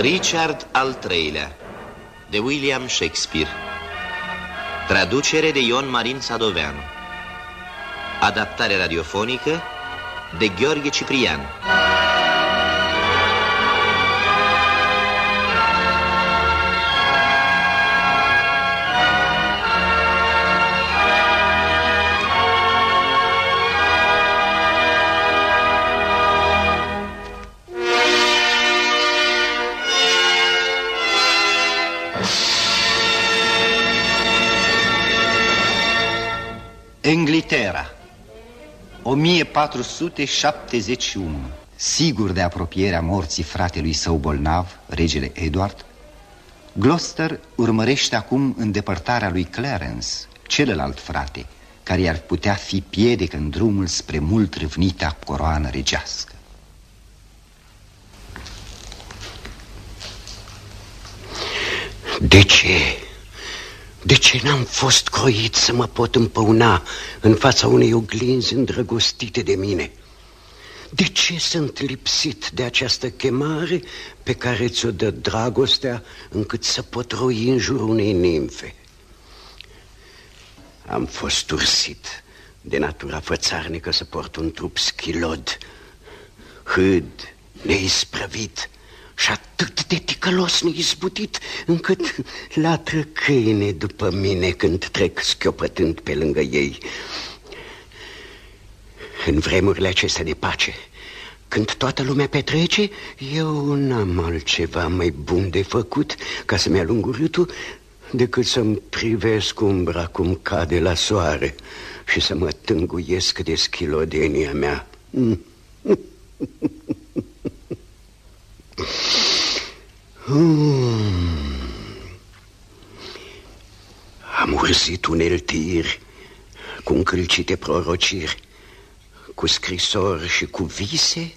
Richard al III-lea de William Shakespeare. Traducere de Ion Marin Sadoveanu. Adaptare radiofonică de Gheorghe Ciprian Englitera 1471 Sigur de apropierea morții fratelui său bolnav, regele Edward Gloucester urmărește acum îndepărtarea lui Clarence, celălalt frate Care i-ar putea fi piedec în drumul spre mult râvnita coroană regească De ce? De ce n-am fost croit să mă pot împăuna în fața unei oglinzi îndrăgostite de mine? De ce sunt lipsit de această chemare pe care ți-o dă dragostea încât să pot roi în jurul unei nimfe? Am fost ursit de natura fățarnică să port un trup schilod, hâd, neisprăvit, și atât de ticălos neizbutit încât latră câine după mine când trec schiopătând pe lângă ei. În vremurile acestea de pace, când toată lumea petrece, eu n-am altceva mai bun de făcut ca să-mi alung urâtul decât să-mi privesc umbra cum cade la soare și să mă tânguiesc de schilodenia mea. Hmm. Am urzit uneltiri cu încălcite prorociri, cu scrisori și cu vise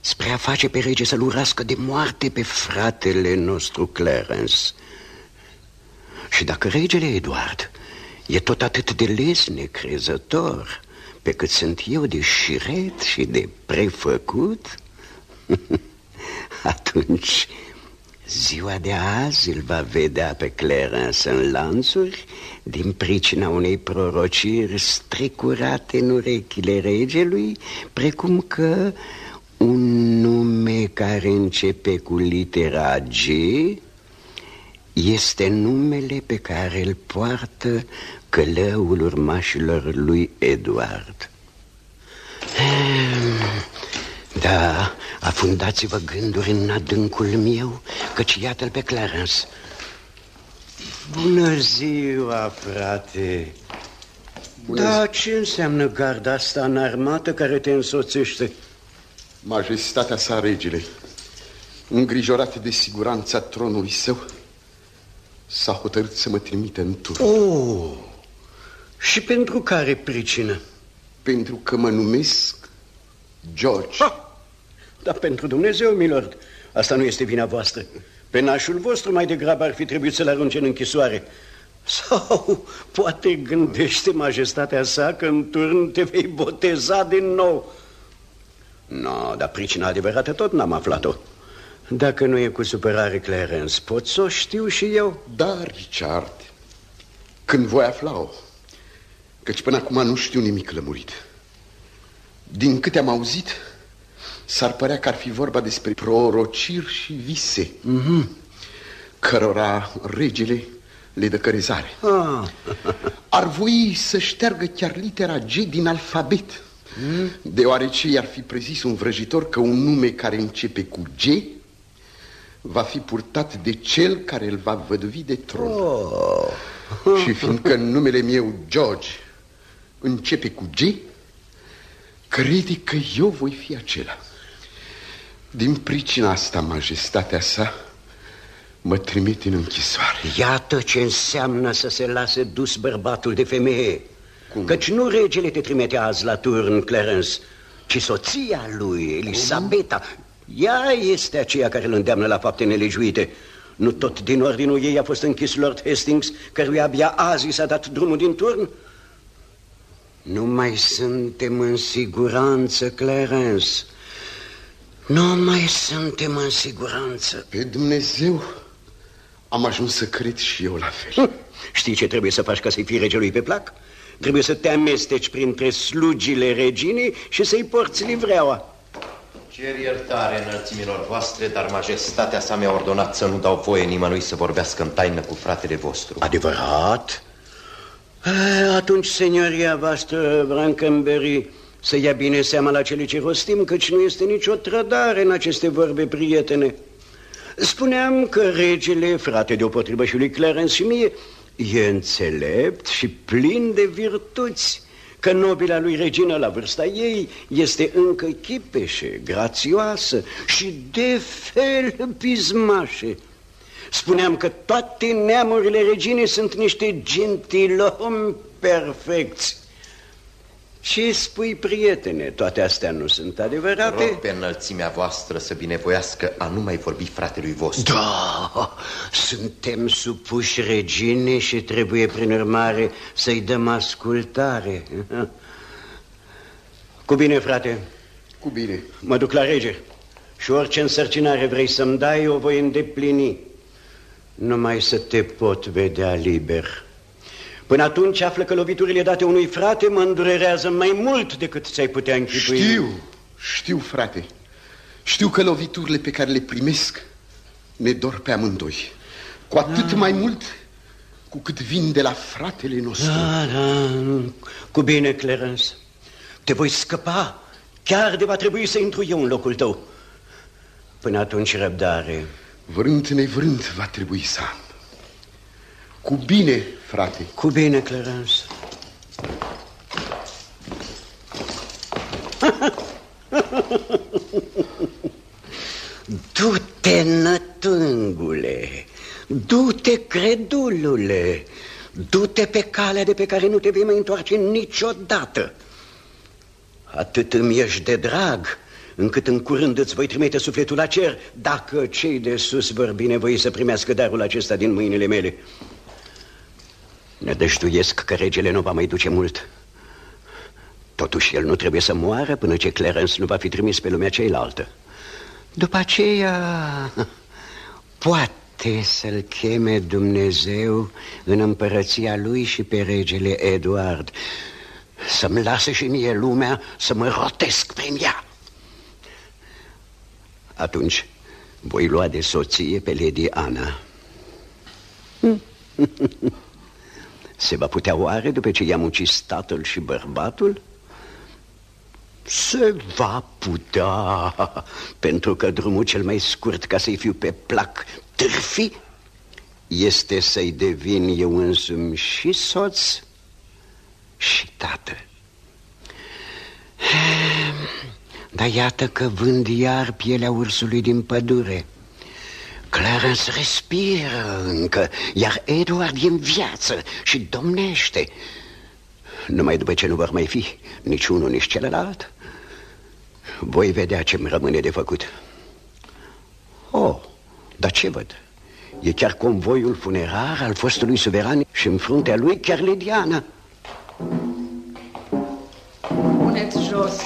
spre a face pe rege să-l urască de moarte pe fratele nostru Clarence. Și dacă regele Eduard e tot atât de les necrezător pe cât sunt eu de șiret și de prefăcut, atunci ziua de azi îl va vedea pe Clarence în lanțuri din pricina unei prorociri strecurate în urechile regelui, precum că un nume care începe cu litera G este numele pe care îl poartă călăul urmașilor lui Eduard. Ehm, da, afundați-vă gânduri în adâncul meu, căci iată-l pe Clarence. Bună ziua, frate. Bună da, ce înseamnă garda asta în armată care te însoțește? Majestatea sa, regele, îngrijorat de siguranța tronului său, s-a hotărât să mă trimite în tur. Oh, și pentru care pricină? Pentru că mă numesc George. Ha! Dar pentru Dumnezeu, milord, asta nu este vina voastră. Pe nașul vostru mai degrabă ar fi trebuit să-l arunce în închisoare. Sau poate gândește majestatea sa că în turn te vei boteza din nou. No, dar pricina adevărată tot n-am aflat-o. Dacă nu e cu supărare, Clarence, pot să o știu și eu? Da, Richard, când voi afla-o, căci până acum nu știu nimic lămurit. Din câte am auzit, S-ar părea că ar fi vorba despre prorociri și vise mm -hmm. Cărora regele le dă cărezare ah. Ar voi să șteargă chiar litera G din alfabet mm. Deoarece i-ar fi prezis un vrăjitor că un nume care începe cu G Va fi purtat de cel care îl va văduvi de tron oh. Și fiindcă numele meu, George, începe cu G Crede că eu voi fi acela din pricina asta, majestatea sa mă trimite în închisoare. Iată ce înseamnă să se lase dus bărbatul de femeie. Cum? Căci nu regele te trimite azi la turn, Clarence, ci soția lui, Elisabeta. Cum? Ea este aceea care îl îndeamnă la fapte nelejuite. Nu tot din ordinul ei a fost închis Lord Hastings, căruia abia azi s-a dat drumul din turn? Nu mai suntem în siguranță, Clarence. Nu mai suntem în siguranță. Pe Dumnezeu am ajuns să cred și eu la fel. Știi ce trebuie să faci ca să-i fii regelui pe plac? Trebuie să te amesteci printre slugile reginei și să-i porți livreaua. Cer iertare înălțimilor voastre, dar majestatea sa mi-a ordonat să nu dau voie nimănui să vorbească în taină cu fratele vostru. Adevărat? Atunci, senioria voastră, Brankenberry, să ia bine seama la cele ce rostim, căci nu este nicio trădare în aceste vorbe prietene. Spuneam că regele, frate deopotrivă și lui Clarence și mie, e înțelept și plin de virtuți, că nobila lui regină la vârsta ei este încă chipeșe, grațioasă și de fel pismașe. Spuneam că toate neamurile reginei sunt niște gentilomi perfecți. Ce spui, prietene? Toate astea nu sunt adevărate? Rog pe înălțimea voastră să binevoiască a nu mai vorbi fratelui vostru. Da, suntem supuși regine și trebuie, prin urmare, să-i dăm ascultare. Cu bine, frate. Cu bine. Mă duc la rege și orice însărcinare vrei să-mi dai, o voi îndeplini. Numai să te pot vedea liber. Până atunci află că loviturile date unui frate mă îndurerează mai mult decât ți-ai putea închipui. Știu, știu, frate. Știu că loviturile pe care le primesc ne dor pe amândoi. Cu atât ah. mai mult cu cât vin de la fratele nostru. Da, da, cu bine, Clarence. Te voi scăpa, chiar de va trebui să intru eu în locul tău. Până atunci răbdare. Vrând nevrând va trebui să am. Cu bine, frate. Cu bine, Clarence. Du-te, nătângule, du-te, credulule, du-te pe calea de pe care nu te vei mai întoarce niciodată. Atât îmi ești de drag, încât în curând îți voi trimite sufletul la cer, dacă cei de sus vor binevoi să primească darul acesta din mâinile mele. Ne dăjduiesc că regele nu va mai duce mult. Totuși, el nu trebuie să moară până ce Clarence nu va fi trimis pe lumea ceilaltă. După aceea, poate să-l cheme Dumnezeu în împărăția lui și pe regele Eduard. Să-mi lasă și mie lumea să mă rotesc prin ea. Atunci voi lua de soție pe Lady Ana. Se va putea oare după ce i-am ucis tatăl și bărbatul? Se va putea, pentru că drumul cel mai scurt ca să-i fiu pe plac târfi este să-i devin eu însumi și soț și tată. Dar iată că vând iar pielea ursului din pădure. Clarence respiră încă, iar Edward e în viață și domnește. Numai după ce nu vor mai fi nici unul, nici celălalt, voi vedea ce-mi rămâne de făcut. Oh, dar ce văd? E chiar convoiul funerar al fostului suveran și în fruntea lui chiar Lidiana. Puneți jos,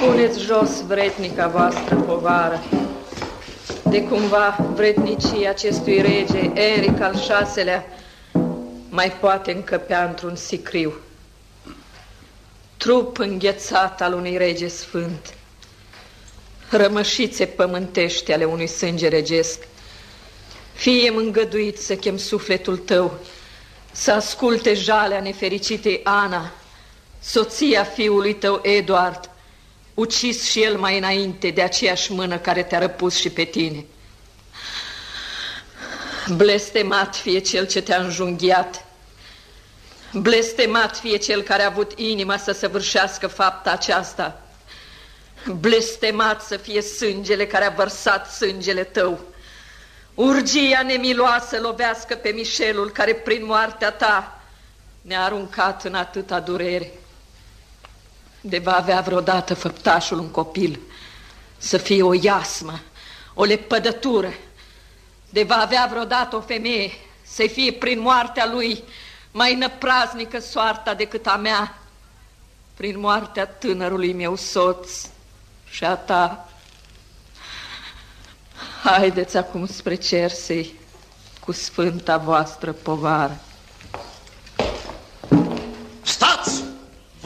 puneți jos vretnica voastră povară de cumva vrednicii acestui rege, Eric al VI-lea, mai poate încăpea într-un sicriu. Trup înghețat al unui rege sfânt, rămășițe pământești ale unui sânge regesc, fie îngăduit să chem sufletul tău, să asculte jalea nefericitei Ana, soția fiului tău Eduard, ucis și el mai înainte de aceeași mână care te-a răpus și pe tine. Blestemat fie cel ce te-a înjunghiat, blestemat fie cel care a avut inima să săvârșească fapta aceasta, blestemat să fie sângele care a vărsat sângele tău, urgia nemiloasă lovească pe Mișelul care prin moartea ta ne-a aruncat în atâta durere de va avea vreodată făptașul un copil să fie o iasmă, o lepădătură, de va avea vreodată o femeie să fie prin moartea lui mai năpraznică soarta decât a mea, prin moartea tânărului meu soț și a ta. Haideți acum spre Cersei cu sfânta voastră povară. Stați!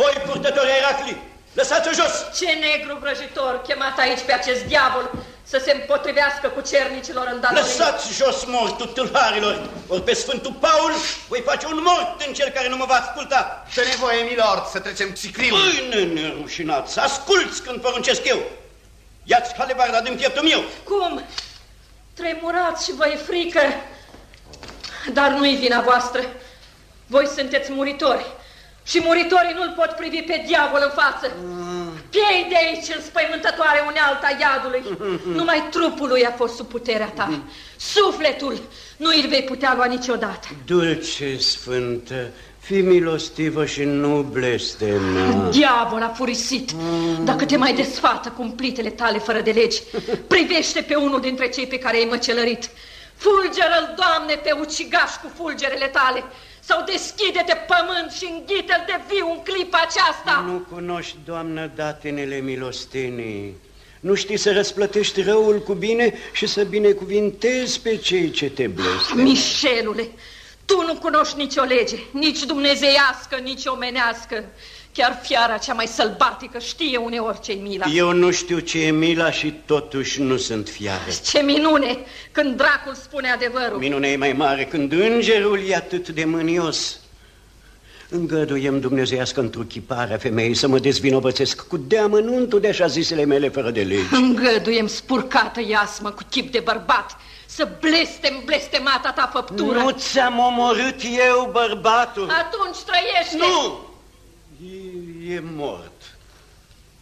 Voi, purtători Eracli, lăsați-o jos! Ce negru vrăjitor chemat aici pe acest diavol să se împotrivească cu cernicilor în datorii. Lăsați jos mortul tâlharilor, ori pe Sfântul Paul voi face un mort în cel care nu mă va asculta. Ce nevoie, milord, să trecem ciclimul. Păi, nerușinați, asculți când poruncesc eu. Ia-ți halebarda din pieptul meu. Cum? Tremurați și vă e frică. Dar nu-i vina voastră. Voi sunteți muritori. Și muritorii nu-l pot privi pe diavol în față. Piei de aici, înspăimântătoare unealta iadului. Numai trupul lui a fost sub puterea ta. Sufletul nu îl vei putea lua niciodată. Dulce Sfântă, fi milostivă și nu blestema. Diavol a furisit. Dacă te mai desfată cu plitele tale fără de legi, privește pe unul dintre cei pe care ai măcelărit. Fulgeră-l, Doamne, pe ucigaș cu fulgerele tale sau deschide-te pământ și înghite-l de viu în clipa aceasta. Nu cunoști, Doamnă, datinele milostenii. Nu știi să răsplătești răul cu bine și să binecuvintezi pe cei ce te blestem. Mișelule, tu nu cunoști nicio lege, nici dumnezeiască, nici omenească. Chiar fiara cea mai sălbatică știe uneori ce-i mila. Eu nu știu ce e mila și totuși nu sunt fiare. Ce minune când dracul spune adevărul. Minunea e mai mare când îngerul e atât de mânios. Îngăduiem dumnezeiască întruchiparea femeii să mă dezvinovățesc cu deamănuntul de așa zisele mele fără de legi. Îngăduiem spurcată iasmă cu chip de bărbat să blestem blestemata ta făptură. Nu ți-am omorât eu bărbatul. Atunci trăiește. Nu! E, e mort.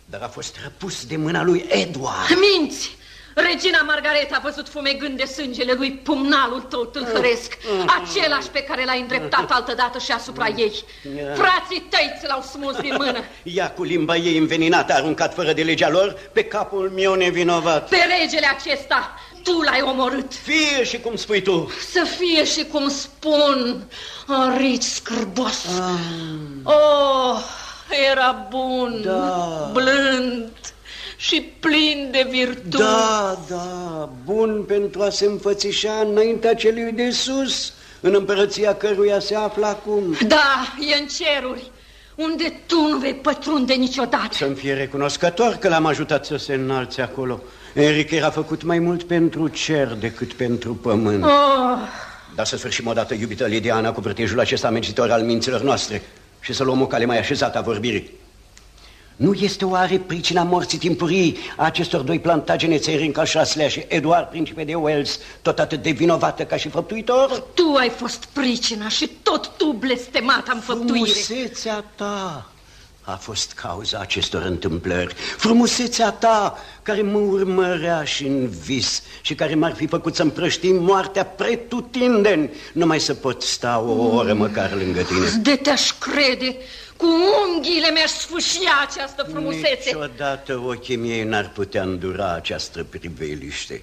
Dar a fost răpus de mâna lui Edward. Minți! Regina Margareta a văzut fumegând de sângele lui pumnalul tău tâlhăresc, același pe care l-ai îndreptat altădată și asupra ei. Frații tăi ți l-au smuls din mână. Ea cu limba ei înveninată a aruncat fără de legea lor pe capul meu nevinovat. Pe regele acesta tu l-ai omorât. Fie și cum spui tu. Să fie și cum spun, arici scârbos. Ah. Oh, era bun, da. blând și plin de virtute. Da, da, bun pentru a se înfățișa înaintea celui de sus, în împărăția căruia se află acum. Da, e în ceruri, unde tu nu vei pătrunde niciodată. Să-mi fie recunoscător că l-am ajutat să se înalțe acolo. Enric era făcut mai mult pentru cer decât pentru pământ. Oh. Dar să sfârșim odată, iubită Lidiana, cu vârtejul acesta amenzitor al minților noastre și să luăm o cale mai așezată a vorbirii. Nu este oare pricina morții timpurii a acestor doi plantagene țărinca șaslea și Eduard, principe de Wales, tot atât de vinovată ca și făptuitor? Tu ai fost pricina și tot tu blestemat am făptuire. Frumusețea ta a fost cauza acestor întâmplări. Frumusețea ta care mă urmărea și în vis și care m-ar fi făcut să împrăștim moartea pretutindeni, numai să pot sta o oră măcar lângă tine. De te-aș crede, cu unghiile mi-aș sfâșia această frumusețe. Niciodată ochii mei n-ar putea îndura această priveliște.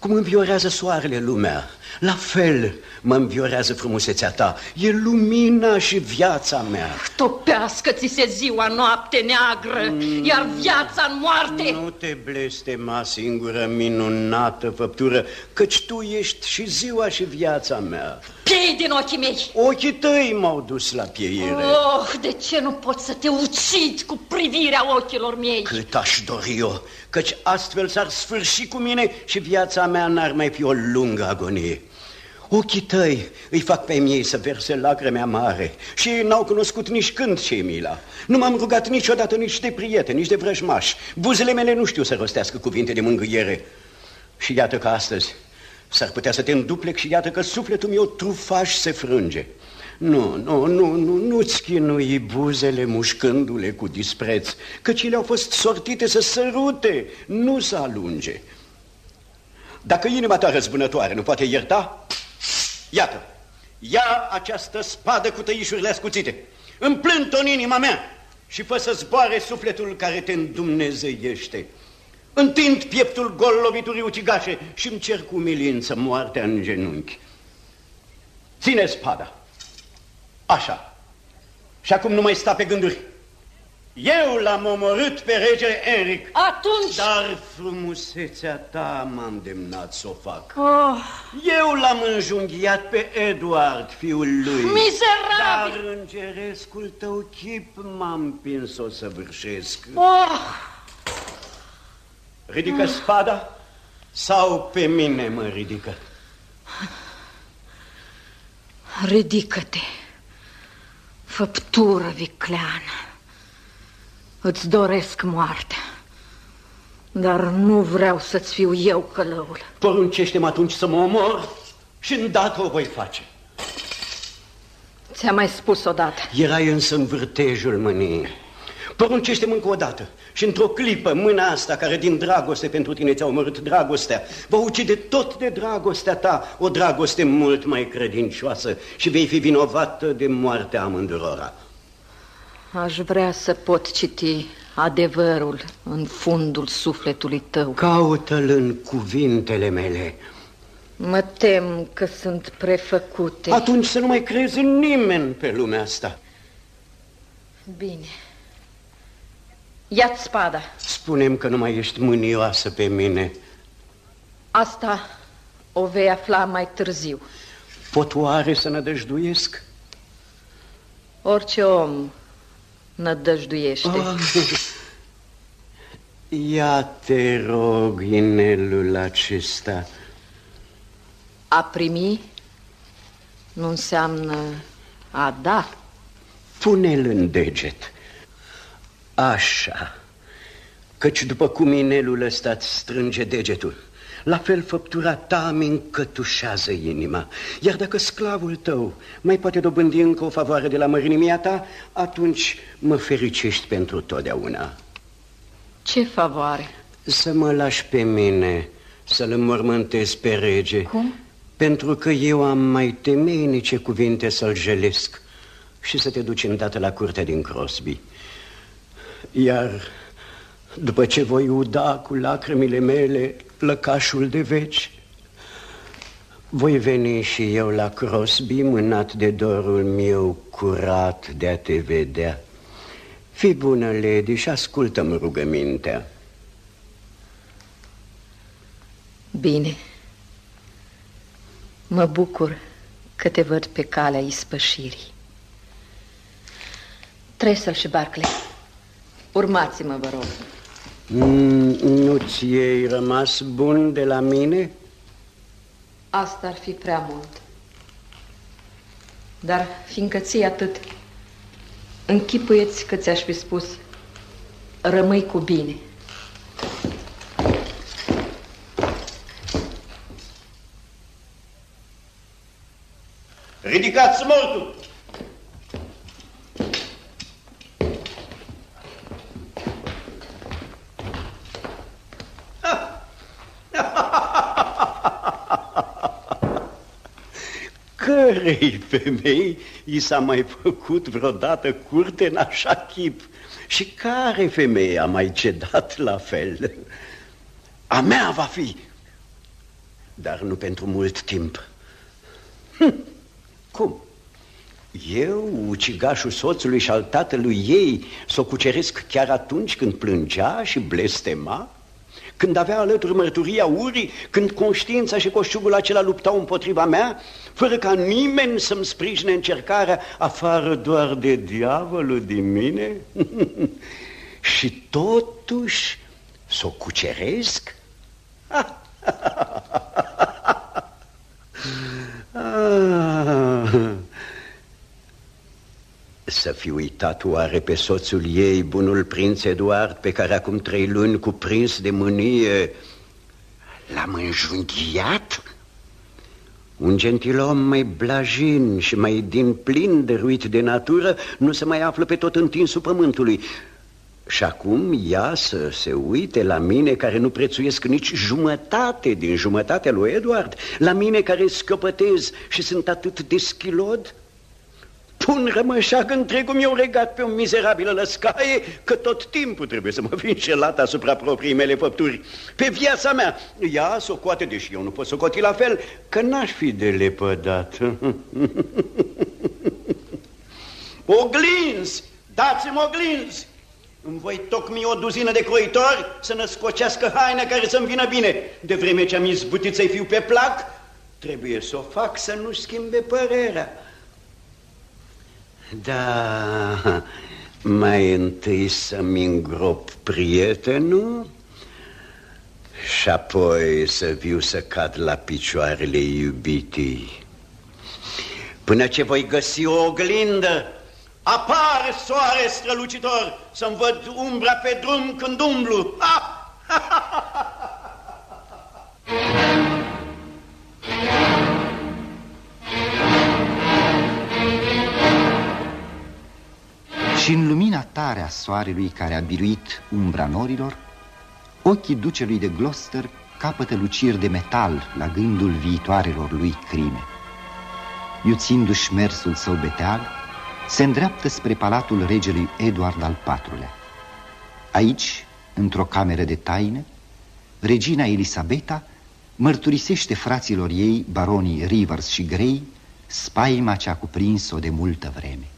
Cum înviorează soarele lumea, la fel mă înviorează frumusețea ta. E lumina și viața mea. Topească ți se ziua noapte neagră, mm. iar viața în moarte. Nu te blestema, singură minunată făptură, căci tu ești și ziua și viața mea. Piei din ochii mei. Ochii tăi m-au dus la pieire. Oh, de ce nu pot să te ucid cu privirea ochilor mei? Cât aș dori eu, căci astfel s-ar sfârși cu mine și viața mea n-ar mai fi o lungă agonie. Ochii tăi îi fac pe miei să verse lacrime amare și ei n-au cunoscut nici când ce mila. Nu m-am rugat niciodată nici de prieteni, nici de vrăjmași. Buzele mele nu știu să rostească cuvinte de mângâiere. Și iată că astăzi s-ar putea să te înduplec și iată că sufletul meu trufaș se frânge. Nu, nu, nu, nu, nu-ți chinui buzele mușcându-le cu dispreț, căci ele au fost sortite să sărute, nu să alunge. Dacă inima ta răzbunătoare nu poate ierta, Iată, ia această spadă cu tăișurile ascuțite, împlânt-o în inima mea și fă să zboare sufletul care te îndumnezeiește. Întind pieptul gol loviturii ucigașe și îmi cer cu umilință moartea în genunchi. Ține spada. Așa. Și acum nu mai sta pe gânduri. Eu l-am omorât pe regele Enric. Atunci... Dar frumusețea ta m-a îndemnat să o fac. Oh, Eu l-am înjunghiat pe Eduard, fiul lui. Mizerabil! Dar îngerescul tău chip m-a împins să o săvârșesc. oh, Ridică spada sau pe mine mă ridică? ridică-te, făptură vicleană. Îți doresc moartea, dar nu vreau să-ți fiu eu călăul. Poruncește-mă atunci să mă omor și îndată o voi face. Ți-am mai spus odată. Erai însă în vârtejul mâniei. Poruncește-mă încă o dată și într-o clipă mâna asta care din dragoste pentru tine ți-a omorât dragostea va ucide tot de dragostea ta, o dragoste mult mai credincioasă și vei fi vinovată de moartea amândurora. Aș vrea să pot citi adevărul în fundul sufletului tău. Caută-l în cuvintele mele. Mă tem că sunt prefăcute. Atunci să nu mai crezi în nimeni pe lumea asta. Bine. Ia-ți spada. Spunem că nu mai ești mânioasă pe mine. Asta o vei afla mai târziu. Pot oare să nădăjduiesc? Orice om nădăjduiește. Ah. Ia te rog, inelul acesta. A primi nu înseamnă a da. Pune-l în deget. Așa. Căci după cum inelul ăsta îți strânge degetul, la fel făptura ta îmi încătușează inima. Iar dacă sclavul tău mai poate dobândi încă o favoare de la mărinimia ta, atunci mă fericești pentru totdeauna. Ce favoare? Să mă lași pe mine să-l înmormântez pe rege. Cum? Pentru că eu am mai temeinice cuvinte să-l jelesc și să te duci îndată la curtea din Crosby. Iar după ce voi uda cu lacrimile mele lăcașul de veci, voi veni și eu la Crosby mânat de dorul meu curat de a te vedea. Fii bună, lady, și ascultă-mi rugămintea. Bine. Mă bucur că te văd pe calea ispășirii. Tresel și Barclay, urmați-mă, vă rog. Mm, nu ți-ai rămas bun de la mine? Asta ar fi prea mult. Dar fiindcă ții atât, închipuieți că ți-aș fi spus, rămâi cu bine. Ridicați mortul! Cărei femei i s-a mai făcut vreodată curte în așa chip? Și care femeie a mai cedat la fel? A mea va fi, dar nu pentru mult timp. Hm. Cum? Eu, ucigașul soțului și al tatălui ei, să o cuceresc chiar atunci când plângea și blestema? Când avea alături mărturia urii, când conștiința și coșugul acela luptau împotriva mea, fără ca nimeni să-mi sprijine încercarea, afară doar de diavolul din mine? și totuși să o cuceresc? Ah. Să fi uitat oare pe soțul ei, bunul prinț Eduard, pe care acum trei luni, cuprins de mânie, l-am înjunghiat? Un gentilom mai blajin și mai din plin dăruit de natură nu se mai află pe tot întinsul pământului. Și acum ea să se uite la mine care nu prețuiesc nici jumătate din jumătatea lui Eduard, la mine care scăpătez și sunt atât de schilod? Pun rămășac întregul meu regat pe o mizerabilă lăscaie Că tot timpul trebuie să mă fi înșelat asupra proprii mele făpturi Pe viața mea Ea s-o coate, deși eu nu pot să coti la fel Că n-aș fi de lepădat Oglinzi! Dați-mi oglinzi! Îmi voi tocmi o duzină de croitori să ne scocească haine care să-mi vină bine. De vreme ce am izbutit să-i fiu pe plac, trebuie să o fac să nu-și schimbe părerea. Da, mai întâi să-mi îngrop prietenul și apoi să viu să cad la picioarele iubitii. Până ce voi găsi o oglindă, apare soare strălucitor să-mi văd umbra pe drum când umblu. Ha! Și în lumina tare a soarelui care a biruit umbra norilor, ochii ducelui de Gloucester capătă luciri de metal la gândul viitoarelor lui crime. Iuțindu-și mersul său beteal, se îndreaptă spre palatul regelui Eduard al IV-lea. Aici, într-o cameră de taină, regina Elisabeta mărturisește fraților ei, baronii Rivers și Grey, spaima ce a cuprins-o de multă vreme.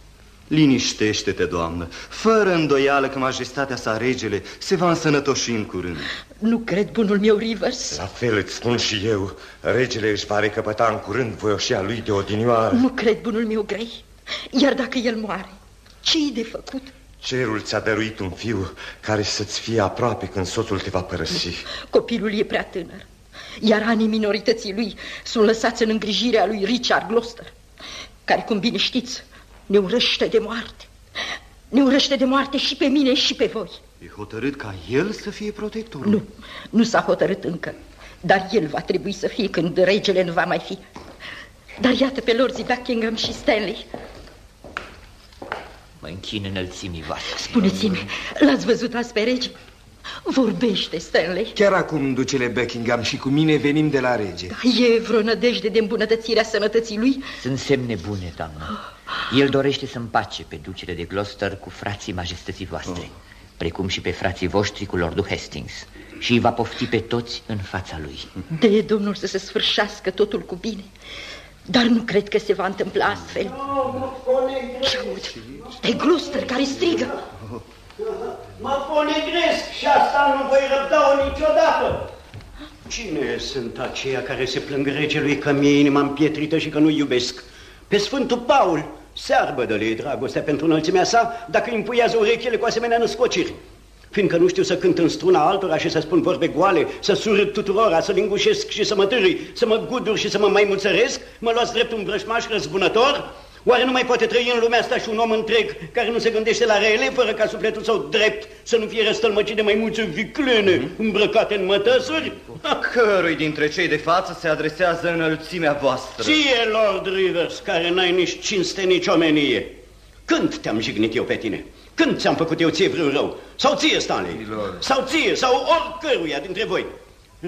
Liniștește-te, doamnă, fără îndoială că majestatea sa regele se va însănătoși în curând. Nu cred, bunul meu, Rivers. La fel îți spun și eu, regele își va recăpăta în curând voioșia lui de odinioară. Nu cred, bunul meu, Grey. Iar dacă el moare, ce-i de făcut? Cerul ți-a dăruit un fiu care să-ți fie aproape când soțul te va părăsi. Copilul e prea tânăr, iar anii minorității lui sunt lăsați în îngrijirea lui Richard Gloucester, care, cum bine știți, ne urăște de moarte. Ne urăște de moarte și pe mine și pe voi. E hotărât ca el să fie protectorul? Nu, nu s-a hotărât încă, dar el va trebui să fie când regele nu va mai fi. Dar iată pe Lord Buckingham și Stanley. Mă închin înălțimii voastre. Spuneți-mi, l-ați văzut azi pe rege? Vorbește, Stanley. Chiar acum, ducele Buckingham și cu mine venim de la rege. Da, e vreo nădejde de îmbunătățirea sănătății lui? Sunt semne bune, doamnă. El dorește să împace pe ducele de Gloucester cu frații majestății voastre, oh. precum și pe frații voștri cu Lordul Hastings, și îi va pofti pe toți în fața lui. De Domnul să se sfârșească totul cu bine. Dar nu cred că se va întâmpla astfel. Ce aud? E Gloucester care strigă. Mă ponegresc și asta nu voi răbda-o niciodată. Cine sunt aceia care se plâng regelui că mi-e inima împietrită și că nu iubesc? Pe Sfântul Paul, searbă de lei dragostea pentru înălțimea sa, dacă îi împuiază urechile cu asemenea născociri fiindcă nu știu să cânt în struna altora și să spun vorbe goale, să surât tuturora, să lingușesc și să mă târâi, să mă gudur și să mă mai mulțăresc, mă luați drept un vrășmaș răzbunător? Oare nu mai poate trăi în lumea asta și un om întreg care nu se gândește la rele, fără ca sufletul său drept să nu fie răstălmăcit de mai mulți viclene mm -hmm. îmbrăcate în mătăsuri? Cărui dintre cei de față se adresează înălțimea voastră? Ție, Lord Rivers, care n-ai nici cinste, nici omenie. Când te-am jignit eu pe tine? Când ți-am făcut eu ție vreun rău? Sau ție, Stanley? Milord. Sau ție, sau oricăruia dintre voi?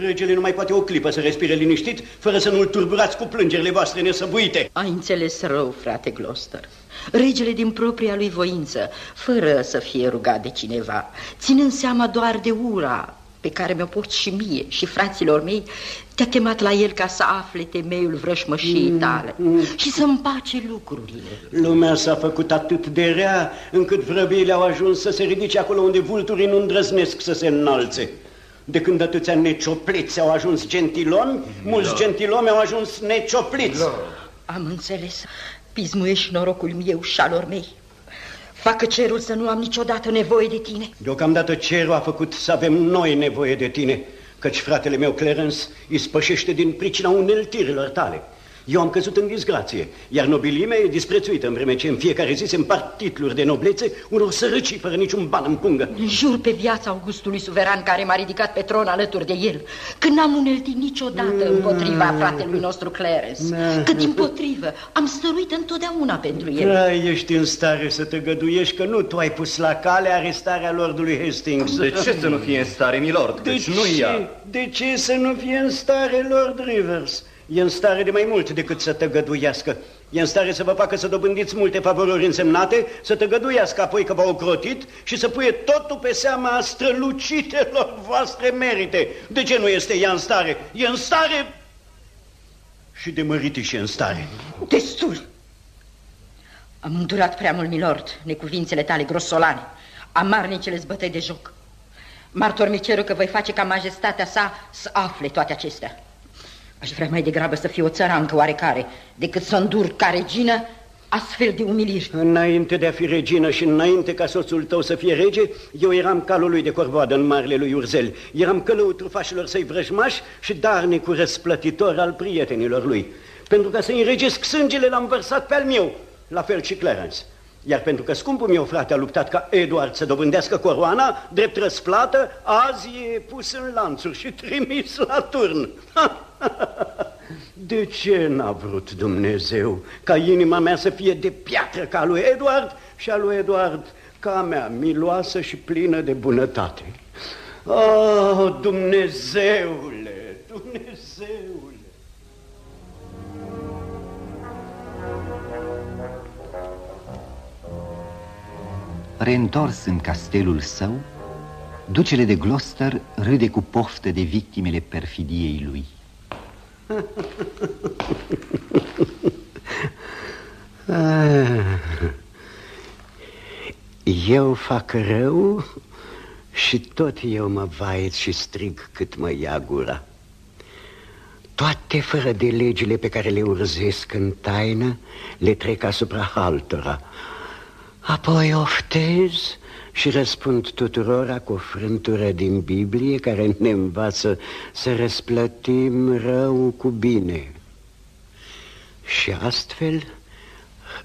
Regele nu mai poate o clipă să respire liniștit, fără să nu-l turburați cu plângerile voastre nesăbuite. Ai înțeles rău, frate Gloucester. Regele din propria lui voință, fără să fie rugat de cineva, ținând seama doar de ura pe care mi-o pot și mie și fraților mei, te-a chemat la el ca să afle temeiul vrășmășiei mm, tale mm, mm. și să împace lucrurile. Lumea s-a făcut atât de rea încât vrăbiile au ajuns să se ridice acolo unde vulturii nu îndrăznesc să se înalțe. De când atâția neciopliți au ajuns gentiloni, mm, mulți da. gentilomi au ajuns neciopliți. Da. Am înțeles. Pismuiești norocul meu și alor mei. Facă cerul să nu am niciodată nevoie de tine. Deocamdată cerul a făcut să avem noi nevoie de tine, căci fratele meu Clarence îi spășește din pricina uneltirilor tale. Eu am căzut în disgrație, iar nobilimea e disprețuită în vreme ce în fiecare zi se împart titluri de noblețe unor sărăcii fără niciun ban în pungă. Jur pe viața Augustului suveran care m-a ridicat pe tron alături de el, că n-am uneltit niciodată mm. împotriva fratelui nostru Clarence, mm. că din potrivă am stăruit întotdeauna pentru el. Da, ești în stare să te găduiești că nu tu ai pus la cale arestarea lordului Hastings. De ce să nu fie în stare, milord? De deci ce? nu ea. De ce să nu fie în stare, Lord Rivers? E în stare de mai mult decât să tăgăduiască. E în stare să vă facă să dobândiți multe favoruri însemnate, să tăgăduiască apoi că v-au ocrotit și să puie totul pe seama strălucitelor voastre merite. De ce nu este ea în stare? E în stare și de mărite și în stare. Destul! Am îndurat prea mult, milord, necuvințele tale grosolane. amarnicele zbătăi de joc. Martor mi că voi face ca majestatea sa să afle toate acestea. Aș vrea mai degrabă să fiu o țărancă oarecare, decât să îndur ca regină astfel de umiliri. Înainte de a fi regină și înainte ca soțul tău să fie rege, eu eram calul lui de corvoadă în marele lui Urzel. Eram călău trufașilor săi vrăjmași și darnicul răsplătitor al prietenilor lui. Pentru ca să-i înregesc sângele, l-am vărsat pe al meu, la fel și Clarence. Iar pentru că scumpul meu frate a luptat ca Eduard să dobândească coroana, drept răsplată, azi e pus în lanțuri și trimis la turn. De ce n-a vrut Dumnezeu ca inima mea să fie de piatră ca lui Eduard și a lui Eduard ca mea, miloasă și plină de bunătate? Oh, Dumnezeule, Dumnezeule! Reîntors în castelul său, ducele de Gloucester râde cu poftă de victimele perfidiei lui. Eu fac rău și tot eu mă vaiet și strig cât mă ia gura. Toate fără de legile pe care le urzesc în taină, le trec asupra altora. Apoi oftez și răspund tuturora cu o frântură din Biblie care ne învață să răsplătim rău cu bine. Și astfel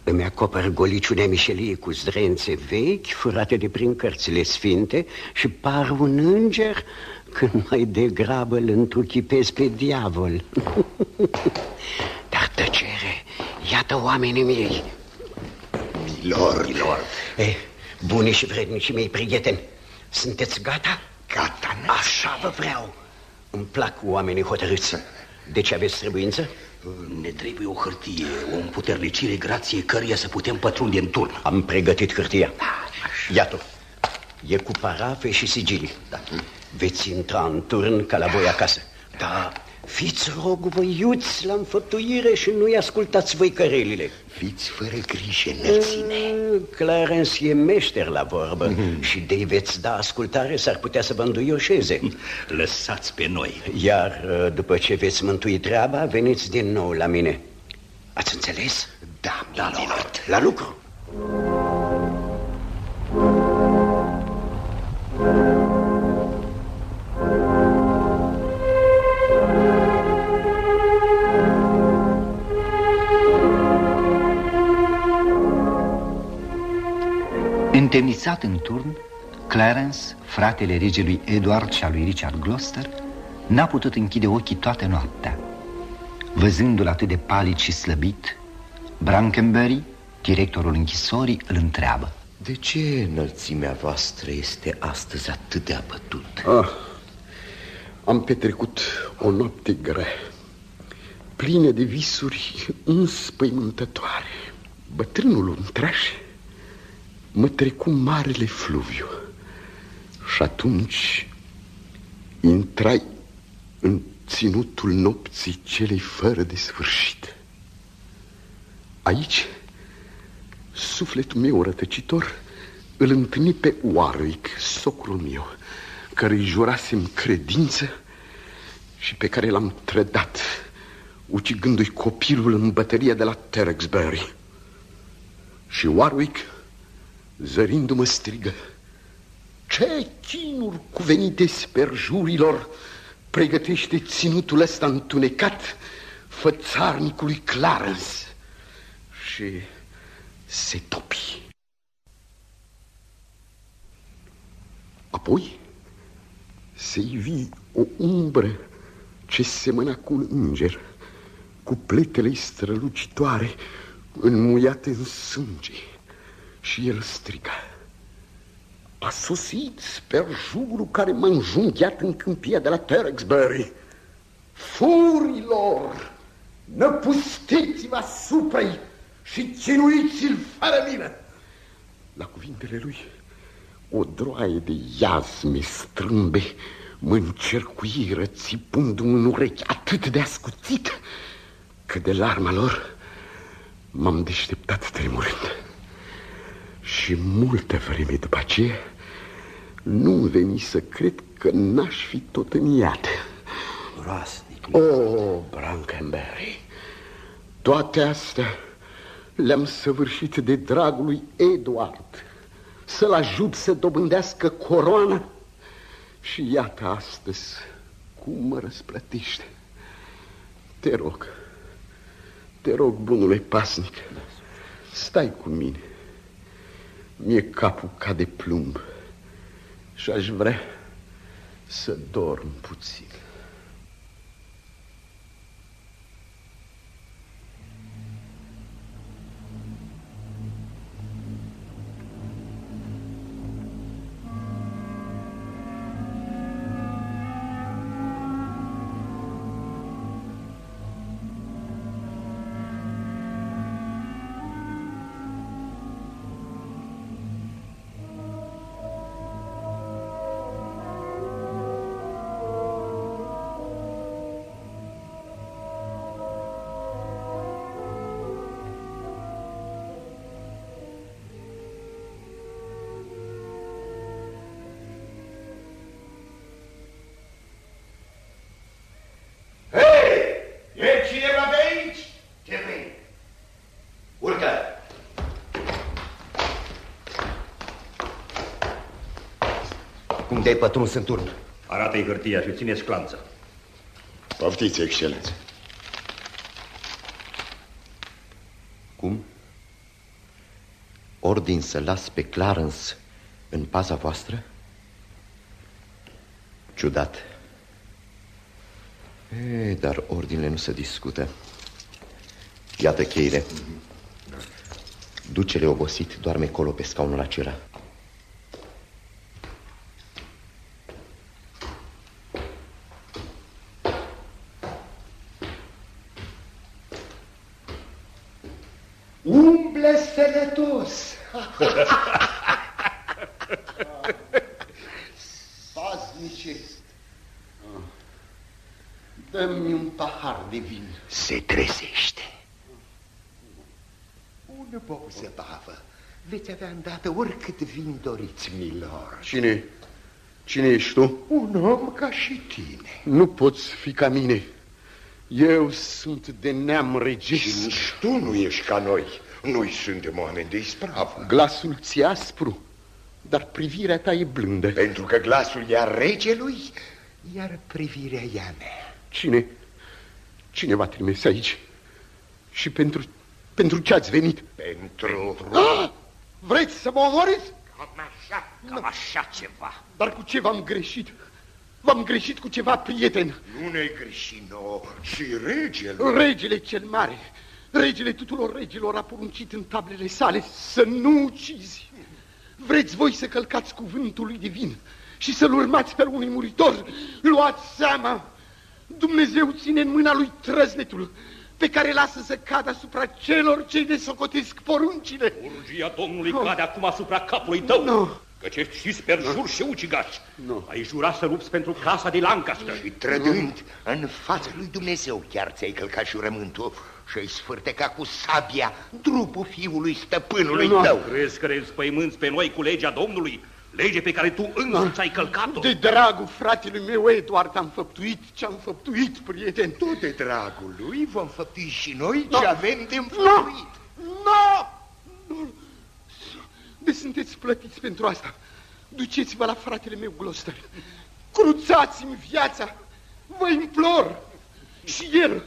îmi acopăr goliciunea mișelie cu zdrențe vechi, furate de prin cărțile sfinte și par un înger când mai degrabă îl întruchipez pe diavol. Dar tăcere, iată oamenii mei. Milord. Milord. Eh, Bunii și vrednici mei prieteni, sunteți gata? Gata, Așa vă vreau. Îmi plac oamenii hotărâți. De ce aveți trebuință? Ne trebuie o hârtie, o împuternicire grație căreia să putem pătrunde în turn. Am pregătit hârtia. Da, Iată, e cu parafe și sigilii. Da. Veți intra în turn ca la voi acasă. Da, Fiți rog voi iuți la înfăptuire și nu-i ascultați voi cărelile Fiți fără grijă, înălțime eh, Clarence e meșter la vorbă mm. Și de veți da ascultare s-ar putea să vă înduioșeze. Lăsați pe noi. Iar eh, după ce veți mântui treaba, veniți din nou la mine. Ați înțeles? Da, da, Lord La lucru Întemnițat în turn, Clarence, fratele regelui Edward și al lui Richard Gloucester, n-a putut închide ochii toată noaptea. Văzându-l atât de palid și slăbit, Brankenberry, directorul închisorii, îl întreabă. De ce înălțimea voastră este astăzi atât de abătut? Ah, am petrecut o noapte grea, plină de visuri înspăimântătoare. Bătrânul untraș mă trecu marele fluviu și atunci intrai în ținutul nopții celei fără de sfârșit. Aici, sufletul meu rătăcitor îl întâlni pe Warwick, socrul meu, care îi jurasem credință și pe care l-am trădat, ucigându-i copilul în bătăria de la Terexbury. Și Warwick zărindu-mă strigă Ce chinuri cuvenite sperjurilor Pregătește ținutul ăsta întunecat Fățarnicului Clarence? Și se topi. Apoi se ivi o umbră ce semăna cu un înger Cu pletele strălucitoare înmuiate în sânge și el striga. A sosit jurul care m-a înjunghiat în câmpia de la Terexbury. Furilor, năpustiți-vă asupra și ținuiți-l fără mine. La cuvintele lui, o droaie de iazme strâmbe mă încercuiră țipându-mi în urechi atât de ascuțit că de larma lor m-am deșteptat tremurând. Și multă vreme după aceea Nu veni să cred că n-aș fi tot în iad. Groasnic. Oh, Brankenberry, toate astea le-am săvârșit de dragul lui Eduard. Să-l ajut să dobândească coroana. Și iată astăzi cum mă răsplătește. Te rog, te rog, bunule pasnic, stai cu mine. Mie capul ca de plumb și aș vrea să dorm puțin. Cum te-ai pătruns în turn? Arată-i hârtia și ține clanța. Poftiți, excelență. Cum? Ordin să las pe Clarence în paza voastră? Ciudat. E, dar ordinele nu se discută. Iată cheile. Ducele obosit doarme colo pe scaunul acela. Veți avea îndată oricât vin doriți, milor. Cine, cine ești tu? Un om ca și tine. Nu poți fi ca mine. Eu sunt de neam regesc. Și nici tu nu ești ca noi. Noi suntem oameni de ispravă. Glasul ți aspru, dar privirea ta e blândă. Pentru că glasul e a regelui, iar privirea e a mea. Cine? Cine v-a trimis aici? Și pentru, pentru ce ați venit? Pentru... Ah! Vreți să mă omoriți? Cam așa, cam așa ceva. Dar cu ce v-am greșit? V-am greșit cu ceva, prieten. Nu ne-ai greșit nouă, ci regele. Regele cel mare, regele tuturor regilor a poruncit în tablele sale să nu ucizi. Vreți voi să călcați cuvântul lui divin și să-l urmați pe unui muritor? Luați seama! Dumnezeu ține în mâna lui trăznetul pe care lasă să cadă asupra celor ce ne socotesc poruncile. Urgia Domnului no. cade acum asupra capului tău. No. Căci ești și sperjur no. și ucigaș. No. Ai jurat să lupți pentru casa de Lancaster. Și trădând no. în fața lui Dumnezeu chiar ți-ai călcat jurământul și ai sfârteca cu sabia trupul fiului stăpânului No. tău. Crezi că ne înspăimânți pe noi cu legea Domnului? Lege pe care tu însuți ai călcat-o? De dragul fratelui meu, Eduard, am făptuit ce-am făptuit, prieten. Tot de dragul lui vom făptui și noi No. ce avem de Nu! înfăptuit. Nu! Nu! De sunteți plătiți pentru asta. Duceți-vă la fratele meu, Gloucester. Cruțați-mi viața. Vă implor. Și el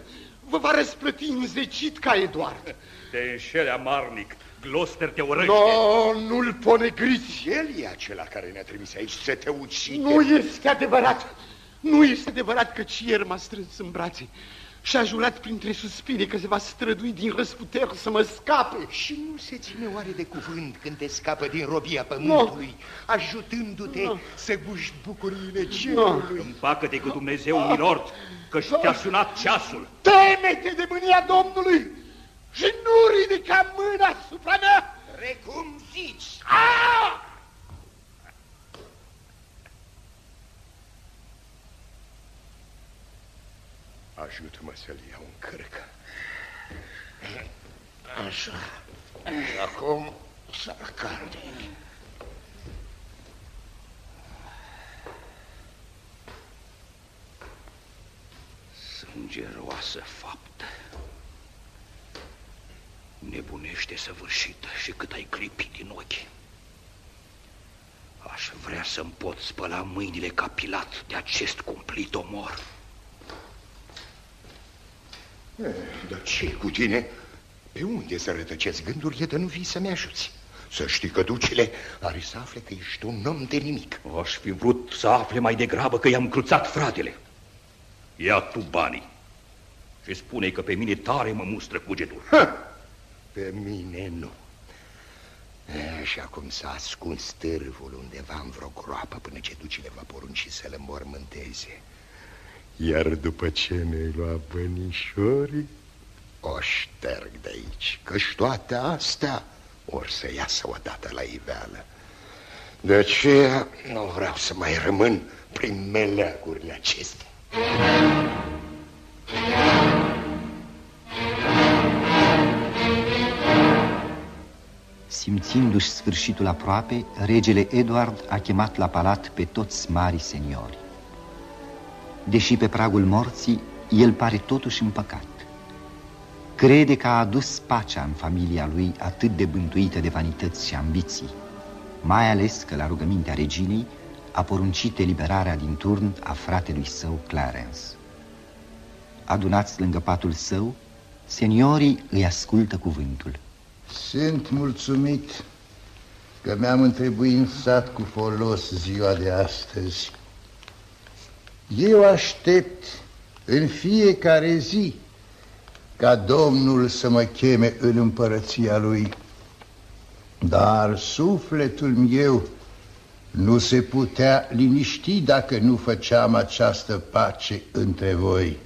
vă va răsplăti înzecit ca Eduard. Te înșeli amarnic. Gloucester te urăște. No, nu-l ponegriți. El e acela care ne-a trimis aici să te ucide. Nu este adevărat. Nu este adevărat că Cier m-a strâns în brațe și a jurat printre suspine că se va strădui din răsputeri să mă scape. Și nu se ține oare de cuvânt când te scapă din robia pământului, ajutându-te No. să guși bucuriile cerului? Împacă-te cu Dumnezeu, milord, că-și te-a sunat ceasul. Teme-te de mânia Domnului și nu ridica mâna asupra mea? Precum zici. Aaaa! Ajută-mă să-l iau în cârcă. Așa. Și acum să calde. Sângeroasă faptă. Nebunește săvârșită și cât ai clipit din ochi. Aș vrea să-mi pot spăla mâinile capilat de acest cumplit omor. Eh, dar ce cu tine? Pe unde să rătăcesc gândurile de nu vii să-mi ajuți? Să știi că ducele are să afle că ești un om de nimic. Aș fi vrut să afle mai degrabă că i-am cruțat fratele. Ia tu banii și spune că pe mine tare mă mustră cugetul. Ha! Pe mine nu. E, și acum s-a ascuns târvul undeva în vreo groapă până ce ducile va porunci să-l înmormânteze. Iar după ce ne-ai luat bănișorii, o șterg de aici, căci toate astea or să iasă odată la iveală. De aceea nu vreau să mai rămân prin meleagurile acestea. Simțindu-și sfârșitul aproape, regele Eduard a chemat la palat pe toți mari seniori. Deși pe pragul morții, el pare totuși împăcat. Crede că a adus pacea în familia lui atât de bântuită de vanități și ambiții, mai ales că la rugămintea reginei a poruncit eliberarea din turn a fratelui său Clarence. Adunați lângă patul său, seniorii îi ascultă cuvântul. Sunt mulțumit că mi-am întrebuințat cu folos ziua de astăzi. Eu aștept în fiecare zi ca Domnul să mă cheme în împărăția Lui. Dar sufletul meu nu se putea liniști dacă nu făceam această pace între voi.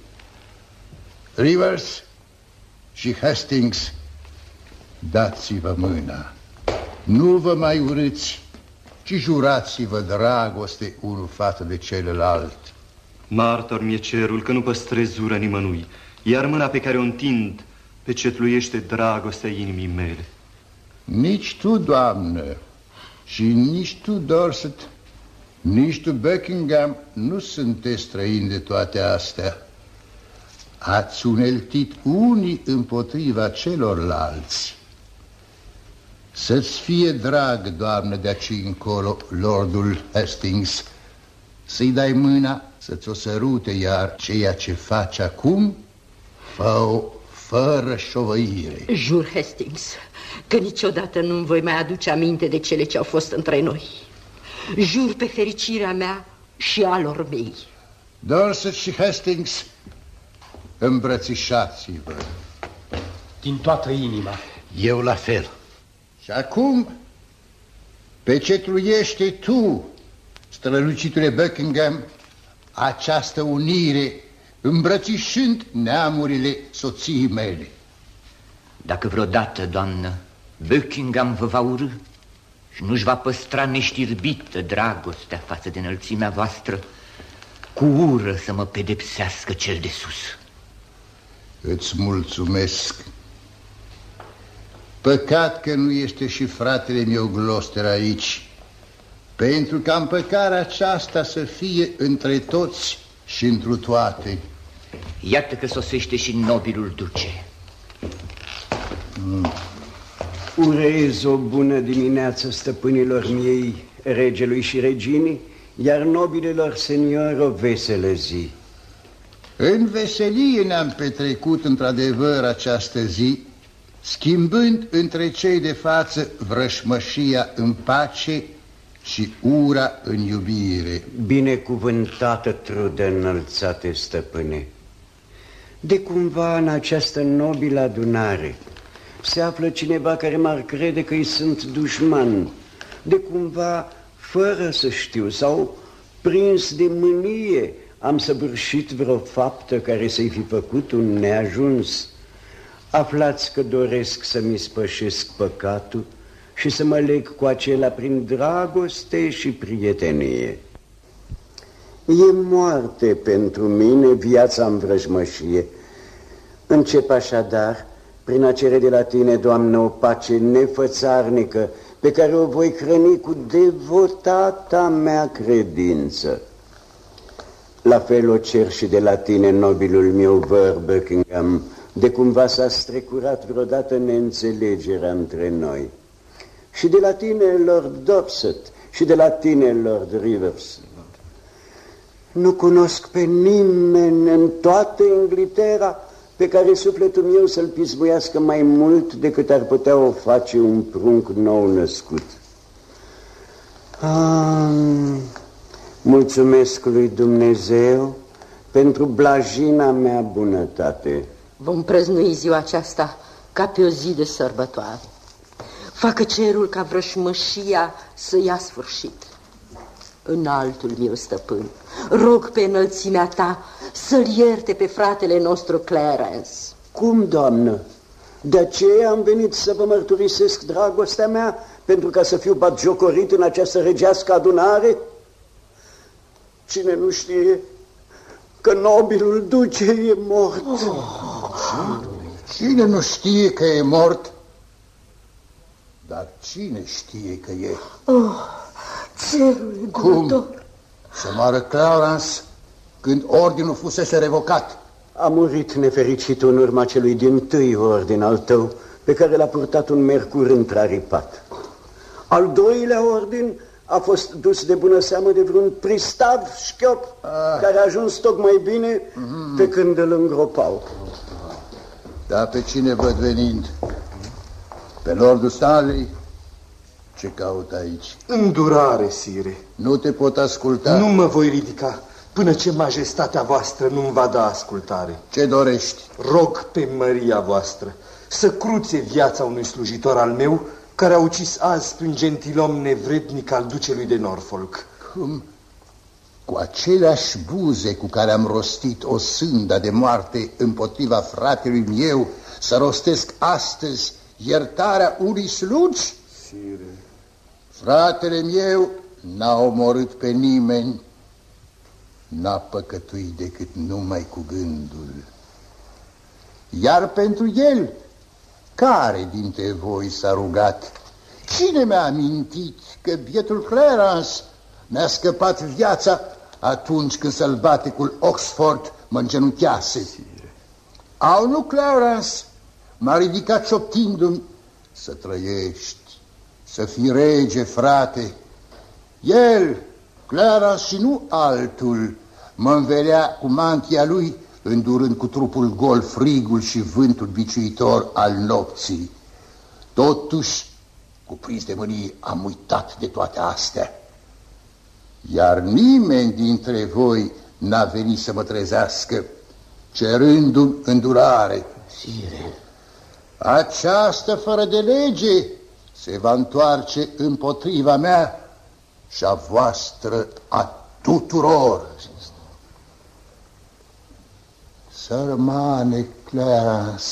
Rivers și Hastings, dați-vă mâna. Nu vă mai urâți, ci jurați-vă dragoste unul față de celălalt. Martor mi-e cerul că nu păstrez ură nimănui, iar mâna pe care o întind pecetluiește dragostea inimii mele. Nici tu, doamnă, și nici tu, Dorset, nici tu, Buckingham, nu sunteți străini de toate astea. Ați uneltit unii împotriva celorlalți. Să-ți fie drag, doamnă, de aici încolo, Lordul Hastings, să-i dai mâna să-ți o sărute, iar ceea ce faci acum, fă fără șovăire. Jur, Hastings, că niciodată nu-mi voi mai aduce aminte de cele ce au fost între noi. Jur pe fericirea mea și a lor mei. Dorset și Hastings, îmbrățișați-vă. Din toată inima. Eu la fel. Și acum, pecetluiește tu, strălucitule Buckingham, această unire, îmbrățișând neamurile soției mele. Dacă vreodată, doamnă, Buckingham vă va urâ și nu-și va păstra neștirbită dragostea față de înălțimea voastră, cu ură să mă pedepsească cel de sus. Îți mulțumesc. Păcat că nu este și fratele meu Gloster aici, pentru ca împăcarea aceasta să fie între toți și întru toate. Iată că sosește și nobilul duce. Mm. Urez o bună dimineață stăpânilor miei, regelui și reginii, iar nobililor seniori o veselă zi. În veselie ne-am petrecut într-adevăr această zi, schimbând între cei de față vrășmășia în pace și ura în iubire. Binecuvântată trudă înălțate stăpâne. De cumva în această nobilă adunare se află cineva care m-ar crede că îi sunt dușman, de cumva fără să știu sau prins de mânie am săvârșit vreo faptă care să-i fi făcut un neajuns. Aflați că doresc să-mi spășesc păcatul și să mă leg cu acela prin dragoste și prietenie. E moarte pentru mine viața în vrăjmășie. Încep așadar prin a cere de la tine, Doamnă, o pace nefățarnică, pe care o voi hrăni cu devotata mea credință. La fel o cer și de la tine, nobilul meu, Văr Buckingham, de cumva s-a strecurat vreodată neînțelegerea între noi. Și de la tine, Lord Dorset, și de la tine, Lord Rivers. Nu cunosc pe nimeni în toată Inglaterra pe care sufletul meu să-l pismuiască mai mult decât ar putea o face un prunc nou născut. Ah, mulțumesc lui Dumnezeu pentru blajina mea bunătate. Vom prăznui ziua aceasta ca pe o zi de sărbătoare. Facă cerul ca vrășmășia să ia sfârșit. În altul meu stăpân, rog pe înălțimea ta să-l ierte pe fratele nostru Clarence. Cum, doamnă? De aceea am venit să vă mărturisesc dragostea mea pentru ca să fiu batjocorit în această regească adunare? Cine nu știe că nobilul duce e mort? Oh, cine nu știe că e mort? Dar cine știe că e? Oh, cerul Cum? Să moară Clarence când ordinul fusese revocat. A murit nefericit în urma celui din tâi ordin al tău, pe care l-a purtat un mercur întraripat. Al doilea ordin a fost dus de bună seamă de vreun pristav șchiop, ah. care a ajuns tocmai bine mm. pe când îl îngropau. Da, pe cine văd venind? Pe Lordul Stanley? Ce caut aici? Îndurare, sire. Nu te pot asculta? Nu mă voi ridica până ce majestatea voastră nu-mi va da ascultare. Ce dorești? Rog pe măria voastră să cruțe viața unui slujitor al meu care a ucis azi prin gentilom nevrednic al ducelui de Norfolk. Cum? Cu aceleași buze cu care am rostit o sânda de moarte împotriva fratelui meu, să rostesc astăzi iertarea unui slugi? Sire. Fratele meu n-a omorât pe nimeni, n-a păcătuit decât numai cu gândul. Iar pentru el, care dintre voi s-a rugat? Cine mi-a amintit că bietul Clarence mi-a scăpat viața atunci când sălbaticul Oxford mă îngenunchiase? Au nu, Clarence, m-a ridicat șoptindu-mi să trăiești, să fii rege, frate. El, Clarence și nu altul, mă învelea cu mantia lui, îndurând cu trupul gol frigul și vântul biciuitor al nopții. Totuși, cuprins de mânie, am uitat de toate astea. Iar nimeni dintre voi n-a venit să mă trezească, cerându-mi îndurare. Sire. Această fără de lege se va întoarce împotriva mea și a voastră a tuturor. Sărmane Clarence,